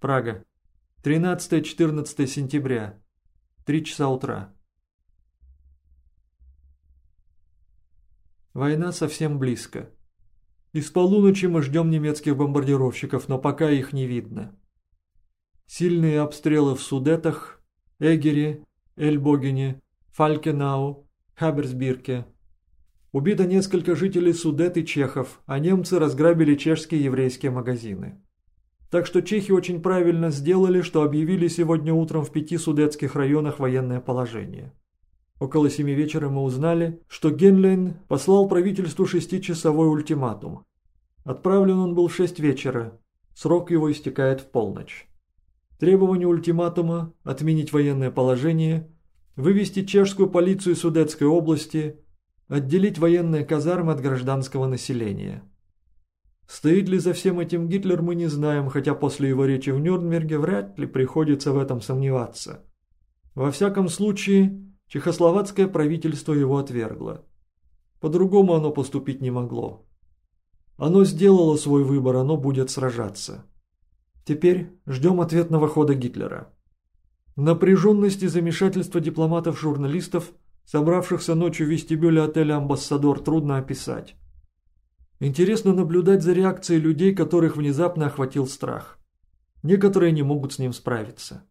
Прага. 13-14 сентября. 3 часа утра. Война совсем близко. Из полуночи мы ждем немецких бомбардировщиков, но пока их не видно. Сильные обстрелы в Судетах, Эгере, Эльбогене, Фалькенау, Хаберсбирке. Убито несколько жителей Судет и чехов, а немцы разграбили чешские еврейские магазины. Так что чехи очень правильно сделали, что объявили сегодня утром в пяти судетских районах военное положение. Около семи вечера мы узнали, что Генлейн послал правительству шестичасовой ультиматум. Отправлен он был в шесть вечера, срок его истекает в полночь. Требование ультиматума – отменить военное положение, вывести чешскую полицию Судетской области, отделить военные казармы от гражданского населения. Стоит ли за всем этим Гитлер, мы не знаем, хотя после его речи в Нюрнберге вряд ли приходится в этом сомневаться. Во всяком случае, Чехословацкое правительство его отвергло. По-другому оно поступить не могло. Оно сделало свой выбор, оно будет сражаться. Теперь ждем ответного хода Гитлера. Напряженность и замешательство дипломатов-журналистов, собравшихся ночью в вестибюле отеля «Амбассадор», трудно описать. Интересно наблюдать за реакцией людей, которых внезапно охватил страх. Некоторые не могут с ним справиться.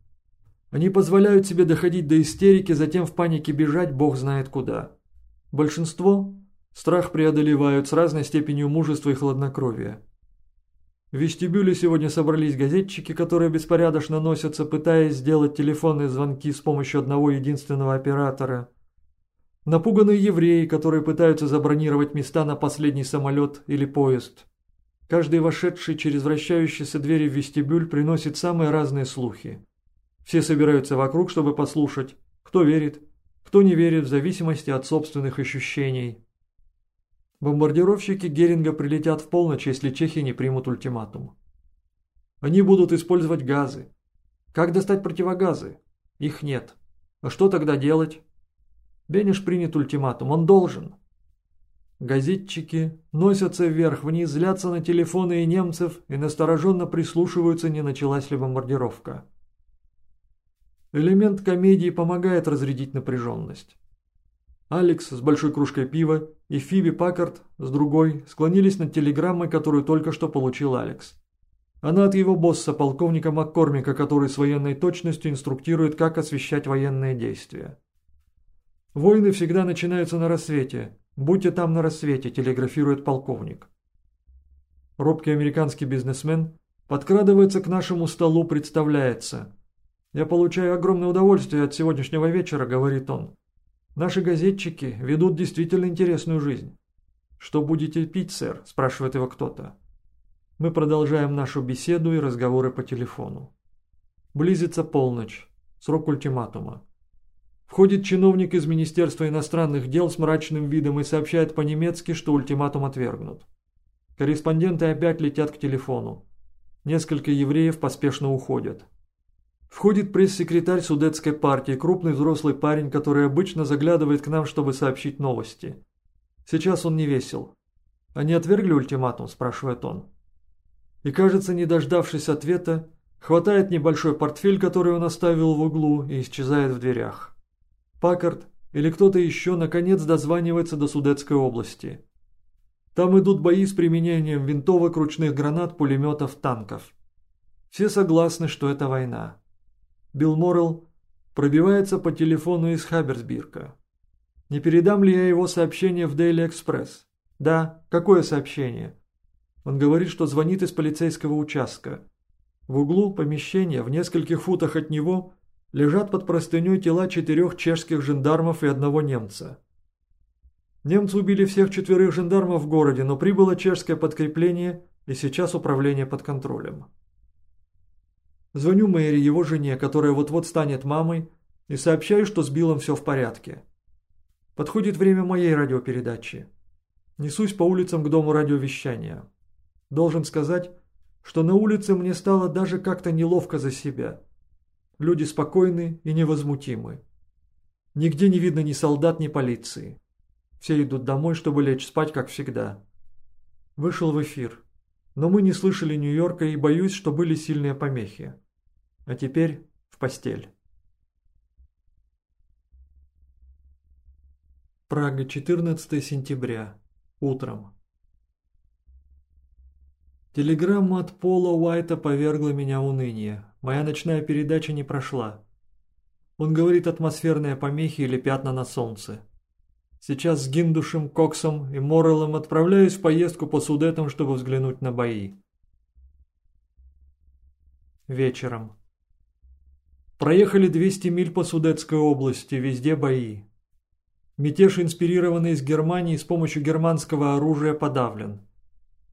Они позволяют себе доходить до истерики, затем в панике бежать бог знает куда. Большинство страх преодолевают с разной степенью мужества и хладнокровия. В вестибюле сегодня собрались газетчики, которые беспорядочно носятся, пытаясь сделать телефонные звонки с помощью одного единственного оператора. Напуганные евреи, которые пытаются забронировать места на последний самолет или поезд. Каждый вошедший через вращающиеся двери в вестибюль приносит самые разные слухи. Все собираются вокруг, чтобы послушать, кто верит, кто не верит в зависимости от собственных ощущений. Бомбардировщики Геринга прилетят в полночь, если чехи не примут ультиматум. Они будут использовать газы. Как достать противогазы? Их нет. А что тогда делать? Бенеш принят ультиматум, он должен. Газетчики носятся вверх-вниз, злятся на телефоны и немцев и настороженно прислушиваются, не началась ли бомбардировка. Элемент комедии помогает разрядить напряженность. Алекс с большой кружкой пива и Фиби Паккарт с другой склонились над телеграммой, которую только что получил Алекс. Она от его босса, полковника Маккормика, который с военной точностью инструктирует, как освещать военные действия. «Войны всегда начинаются на рассвете. Будьте там на рассвете», – телеграфирует полковник. Робкий американский бизнесмен подкрадывается к нашему столу, представляется – «Я получаю огромное удовольствие от сегодняшнего вечера», — говорит он. «Наши газетчики ведут действительно интересную жизнь». «Что будете пить, сэр?» – спрашивает его кто-то. Мы продолжаем нашу беседу и разговоры по телефону. Близится полночь, срок ультиматума. Входит чиновник из Министерства иностранных дел с мрачным видом и сообщает по-немецки, что ультиматум отвергнут. Корреспонденты опять летят к телефону. Несколько евреев поспешно уходят. Входит пресс-секретарь Судетской партии, крупный взрослый парень, который обычно заглядывает к нам, чтобы сообщить новости. Сейчас он не весел. «Они отвергли ультиматум?» – спрашивает он. И, кажется, не дождавшись ответа, хватает небольшой портфель, который он оставил в углу, и исчезает в дверях. Паккарт или кто-то еще наконец дозванивается до Судетской области. Там идут бои с применением винтовок, ручных гранат, пулеметов, танков. Все согласны, что это война. Билл Моррелл пробивается по телефону из Хаберсбирка. Не передам ли я его сообщение в Daily Express? Да, какое сообщение? Он говорит, что звонит из полицейского участка. В углу помещения, в нескольких футах от него, лежат под простыней тела четырех чешских жандармов и одного немца. Немцы убили всех четверых жандармов в городе, но прибыло чешское подкрепление, и сейчас управление под контролем. Звоню Мэри, его жене, которая вот-вот станет мамой, и сообщаю, что с Биллом все в порядке. Подходит время моей радиопередачи. Несусь по улицам к дому радиовещания. Должен сказать, что на улице мне стало даже как-то неловко за себя. Люди спокойны и невозмутимы. Нигде не видно ни солдат, ни полиции. Все идут домой, чтобы лечь спать, как всегда. Вышел в эфир. но мы не слышали Нью-Йорка и боюсь, что были сильные помехи. А теперь в постель. Прага, 14 сентября. Утром. Телеграмма от Пола Уайта повергла меня в уныние. Моя ночная передача не прошла. Он говорит атмосферные помехи или пятна на солнце. Сейчас с Гиндушем, Коксом и Морреллом отправляюсь в поездку по Судетам, чтобы взглянуть на бои. Вечером. Проехали 200 миль по Судетской области, везде бои. Мятеж, инспирированный из Германии с помощью германского оружия, подавлен.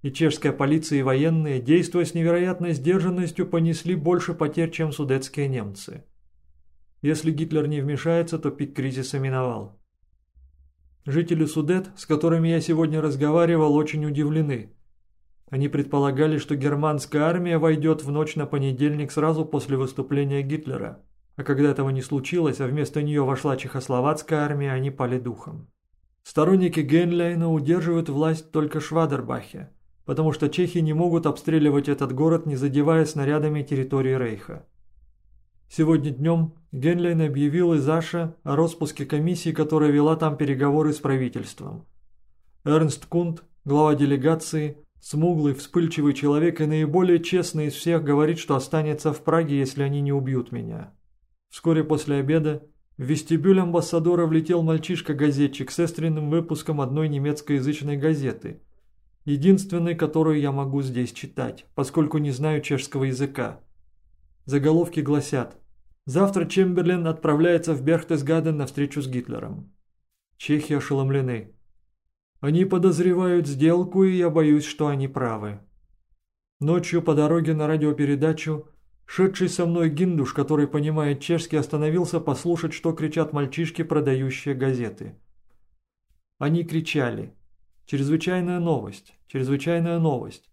И чешская полиция и военные, действуя с невероятной сдержанностью, понесли больше потерь, чем судетские немцы. Если Гитлер не вмешается, то пик кризиса миновал. Жители Судет, с которыми я сегодня разговаривал, очень удивлены. Они предполагали, что германская армия войдет в ночь на понедельник сразу после выступления Гитлера. А когда этого не случилось, а вместо нее вошла чехословацкая армия, они пали духом. Сторонники Генлейна удерживают власть только в Швадербахе, потому что чехи не могут обстреливать этот город, не задевая снарядами территории Рейха. Сегодня днем Генлейн объявил из Аша о распуске комиссии, которая вела там переговоры с правительством. Эрнст Кунт, глава делегации, смуглый, вспыльчивый человек и наиболее честный из всех, говорит, что останется в Праге, если они не убьют меня. Вскоре после обеда в вестибюль амбассадора влетел мальчишка-газетчик с экстренным выпуском одной немецкоязычной газеты, единственной, которую я могу здесь читать, поскольку не знаю чешского языка. Заголовки гласят «Завтра Чемберлен отправляется в Берхтесгаден на встречу с Гитлером». Чехи ошеломлены. Они подозревают сделку, и я боюсь, что они правы. Ночью по дороге на радиопередачу Шедший со мной гиндуш, который понимает чешский, остановился послушать, что кричат мальчишки, продающие газеты. Они кричали «Чрезвычайная новость! Чрезвычайная новость!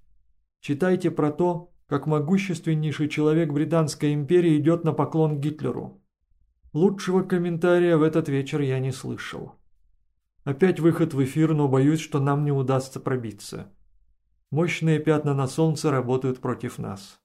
Читайте про то, как могущественнейший человек Британской империи идет на поклон Гитлеру». Лучшего комментария в этот вечер я не слышал. Опять выход в эфир, но боюсь, что нам не удастся пробиться. Мощные пятна на солнце работают против нас.